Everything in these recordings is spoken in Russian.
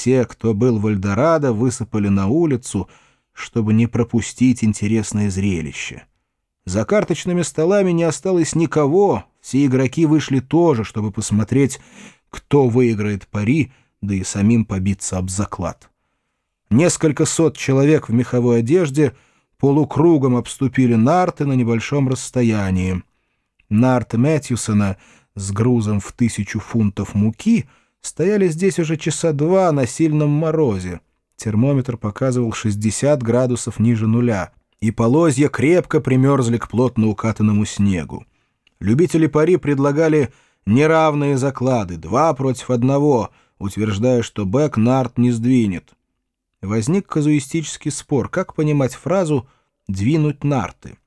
все, кто был в Эльдорадо, высыпали на улицу, чтобы не пропустить интересное зрелище. За карточными столами не осталось никого, все игроки вышли тоже, чтобы посмотреть, кто выиграет пари, да и самим побиться об заклад. Несколько сот человек в меховой одежде полукругом обступили нарты на небольшом расстоянии. Нарт Мэтьюсона с грузом в тысячу фунтов муки стояли здесь уже часа два на сильном морозе. Термометр показывал 60 градусов ниже нуля, и полозья крепко примерзли к плотно укатанному снегу. Любители пари предлагали неравные заклады, два против одного, утверждая, что Бэк нарт не сдвинет. Возник казуистический спор, как понимать фразу «двинуть нарты».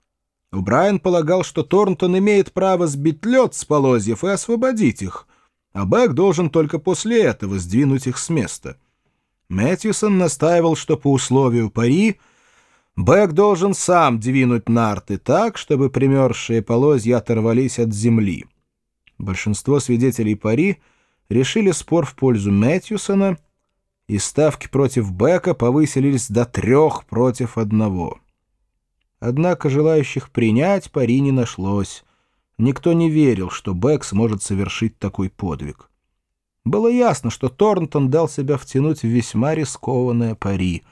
Брайан полагал, что Торнтон имеет право сбить лед с полозьев и освободить их, а Бэк должен только после этого сдвинуть их с места. Мэтьюсон настаивал, что по условию пари Бэк должен сам двинуть нарты так, чтобы примерзшие полозья оторвались от земли. Большинство свидетелей пари решили спор в пользу Мэтьюсона, и ставки против Бека повысились до трех против одного. Однако желающих принять пари не нашлось. Никто не верил, что Бек сможет совершить такой подвиг. Было ясно, что Торнтон дал себя втянуть в весьма рискованное пари.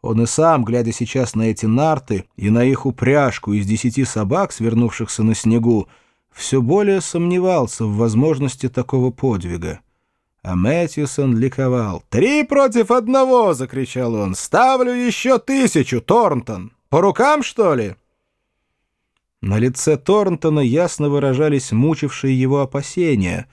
Он и сам, глядя сейчас на эти нарты и на их упряжку из десяти собак, свернувшихся на снегу, все более сомневался в возможности такого подвига. А Мэтьюсон ликовал. «Три против одного!» — закричал он. «Ставлю еще тысячу, Торнтон!» По рукам, что ли?» На лице Торнтона ясно выражались мучившие его опасения,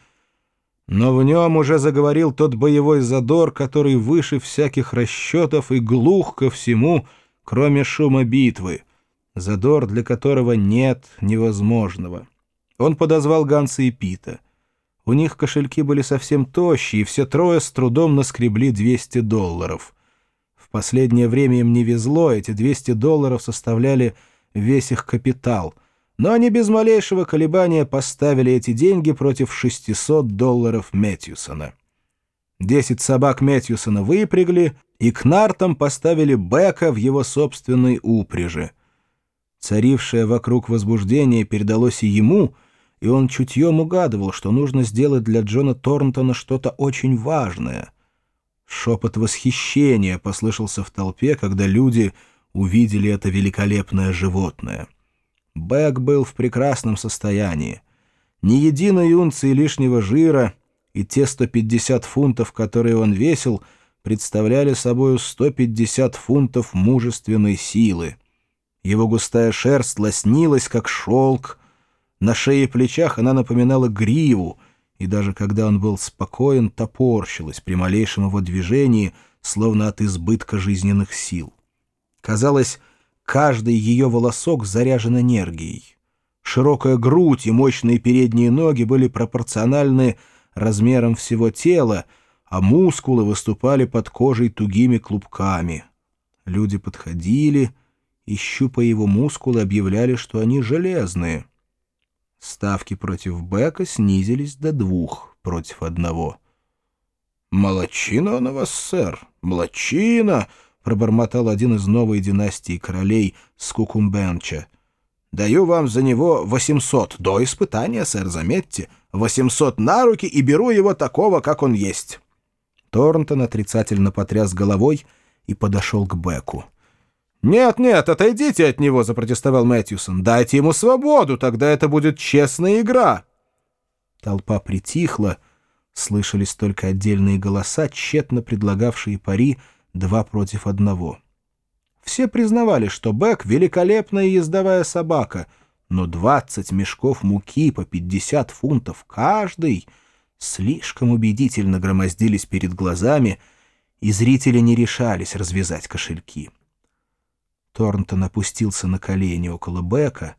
но в нем уже заговорил тот боевой задор, который выше всяких расчетов и глух ко всему, кроме шума битвы, задор, для которого нет невозможного. Он подозвал Ганса и Пита. У них кошельки были совсем тощие, и все трое с трудом наскребли 200 долларов — в последнее время им не везло, эти 200 долларов составляли весь их капитал. Но они без малейшего колебания поставили эти деньги против 600 долларов Мэтьюсона. Десять собак Мэтьюсона выпрягли, и к нартам поставили Бека в его собственной упряжи. Царившее вокруг возбуждение передалось и ему, и он чутьем угадывал, что нужно сделать для Джона Торнтона что-то очень важное — Шепот восхищения послышался в толпе, когда люди увидели это великолепное животное. Бэк был в прекрасном состоянии. Ни единой унции лишнего жира и те 150 фунтов, которые он весил, представляли собою 150 фунтов мужественной силы. Его густая шерсть лоснилась, как шелк. На шее и плечах она напоминала гриву — и даже когда он был спокоен, топорщилась при малейшем его движении, словно от избытка жизненных сил. Казалось, каждый ее волосок заряжен энергией. Широкая грудь и мощные передние ноги были пропорциональны размерам всего тела, а мускулы выступали под кожей тугими клубками. Люди подходили и, щупая его мускулы, объявляли, что они железные — Ставки против Бека снизились до двух против одного. «Молодчина на вас, сэр, молодчина!» — пробормотал один из новой династии королей Скукумбенча. «Даю вам за него восемьсот до испытания, сэр, заметьте. Восемьсот на руки и беру его такого, как он есть». Торнтон отрицательно потряс головой и подошел к Беку. «Нет, нет, отойдите от него», — запротестовал Мэтьюсон. «Дайте ему свободу, тогда это будет честная игра». Толпа притихла, слышались только отдельные голоса, тщетно предлагавшие пари два против одного. Все признавали, что Бэк — великолепная ездовая собака, но двадцать мешков муки по пятьдесят фунтов каждый слишком убедительно громоздились перед глазами, и зрители не решались развязать кошельки. Торнтон опустился на колени около Бека,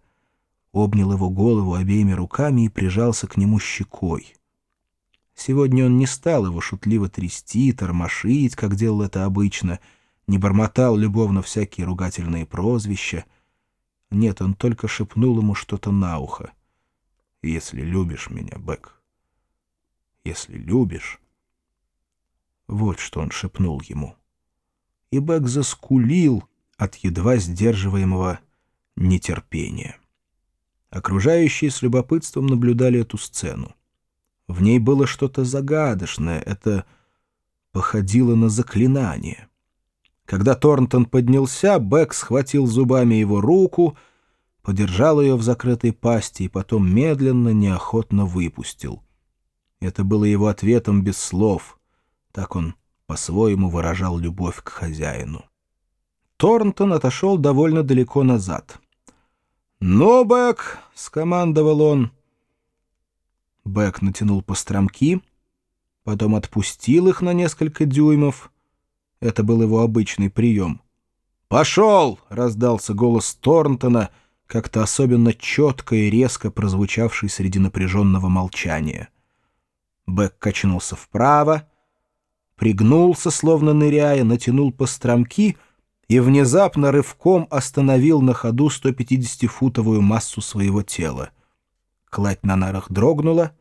обнял его голову обеими руками и прижался к нему щекой. Сегодня он не стал его шутливо трясти, тормошить, как делал это обычно, не бормотал любовно всякие ругательные прозвища. Нет, он только шепнул ему что-то на ухо. «Если любишь меня, Бек, если любишь...» Вот что он шепнул ему. И Бэк заскулил от едва сдерживаемого нетерпения. Окружающие с любопытством наблюдали эту сцену. В ней было что-то загадочное, это походило на заклинание. Когда Торнтон поднялся, Бэк схватил зубами его руку, подержал ее в закрытой пасти и потом медленно, неохотно выпустил. Это было его ответом без слов. Так он по-своему выражал любовь к хозяину. Торнтон отошел довольно далеко назад. «Ну, Бэк!» — скомандовал он — Бэк натянул постромки, потом отпустил их на несколько дюймов. Это был его обычный прием. «Пошел!» — раздался голос Торнтона, как-то особенно четко и резко прозвучавший среди напряженного молчания. Бэк качнулся вправо, пригнулся, словно ныряя, натянул постромки и внезапно рывком остановил на ходу 150-футовую массу своего тела. Кладь на нарах дрогнула,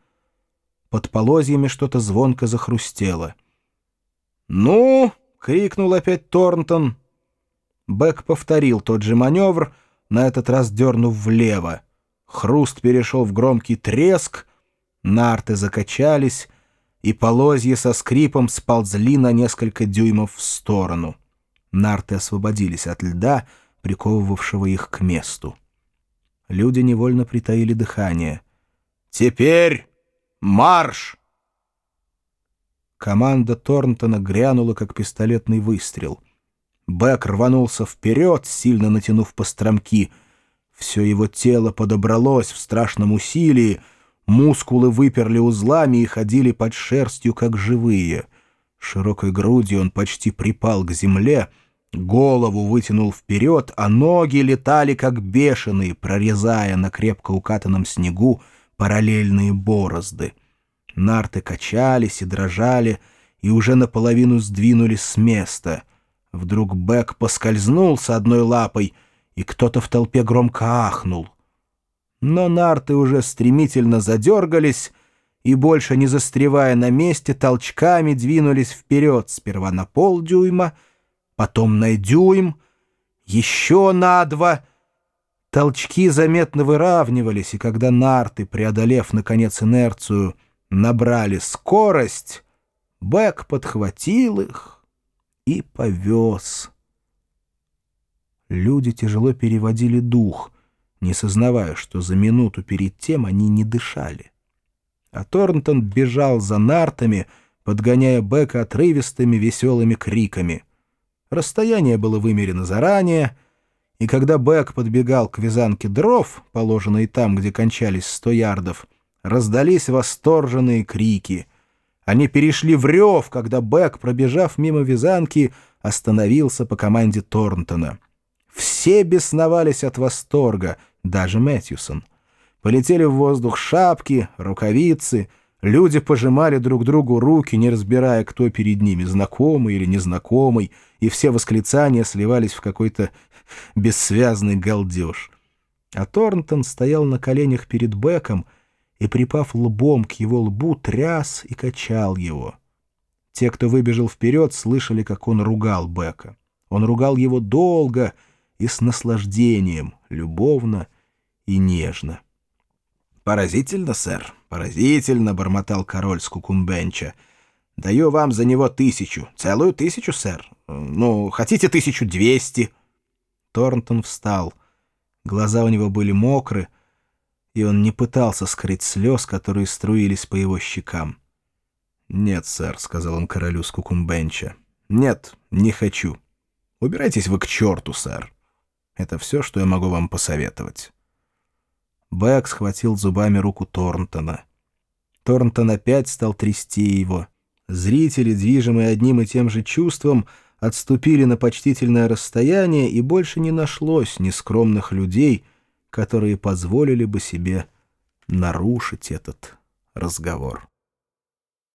под полозьями что-то звонко захрустело. «Ну!» — крикнул опять Торнтон. Бэк повторил тот же маневр, на этот раз дернув влево. Хруст перешел в громкий треск, нарты закачались, и полозья со скрипом сползли на несколько дюймов в сторону. Нарты освободились от льда, приковывавшего их к месту. Люди невольно притаили дыхание. «Теперь марш!» Команда Торнтона грянула, как пистолетный выстрел. Бэк рванулся вперед, сильно натянув постромки. Все его тело подобралось в страшном усилии, мускулы выперли узлами и ходили под шерстью, как живые. Широкой грудью он почти припал к земле — Голову вытянул вперед, а ноги летали как бешеные, прорезая на крепко укатанном снегу параллельные борозды. Нарты качались и дрожали, и уже наполовину сдвинулись с места. Вдруг Бэк поскользнулся одной лапой, и кто-то в толпе громко ахнул. Но нарты уже стремительно задергались, и, больше не застревая на месте, толчками двинулись вперед сперва на полдюйма, потом на дюйм, еще на два. Толчки заметно выравнивались, и когда нарты, преодолев, наконец, инерцию, набрали скорость, Бэк подхватил их и повез. Люди тяжело переводили дух, не сознавая, что за минуту перед тем они не дышали. А Торнтон бежал за нартами, подгоняя Бека отрывистыми веселыми криками — Расстояние было вымерено заранее, и когда Бэк подбегал к вязанке дров, положенной там, где кончались сто ярдов, раздались восторженные крики. Они перешли в рев, когда Бэк, пробежав мимо вязанки, остановился по команде Торнтона. Все бесновались от восторга, даже Мэтьюсон. Полетели в воздух шапки, рукавицы — Люди пожимали друг другу руки, не разбирая, кто перед ними, знакомый или незнакомый, и все восклицания сливались в какой-то бессвязный галдеж. А Торнтон стоял на коленях перед Беком и, припав лбом к его лбу, тряс и качал его. Те, кто выбежал вперед, слышали, как он ругал Бека. Он ругал его долго и с наслаждением, любовно и нежно. «Поразительно, сэр, поразительно», — бормотал король с кукумбенча. «Даю вам за него тысячу. Целую тысячу, сэр. Ну, хотите тысячу двести?» Торнтон встал. Глаза у него были мокры, и он не пытался скрыть слез, которые струились по его щекам. «Нет, сэр», — сказал он королю с кукумбенча. «Нет, не хочу. Убирайтесь вы к черту, сэр. Это все, что я могу вам посоветовать». Бэк схватил зубами руку Торнтона. Торнтон опять стал трясти его. Зрители, движимые одним и тем же чувством, отступили на почтительное расстояние, и больше не нашлось нескромных людей, которые позволили бы себе нарушить этот разговор.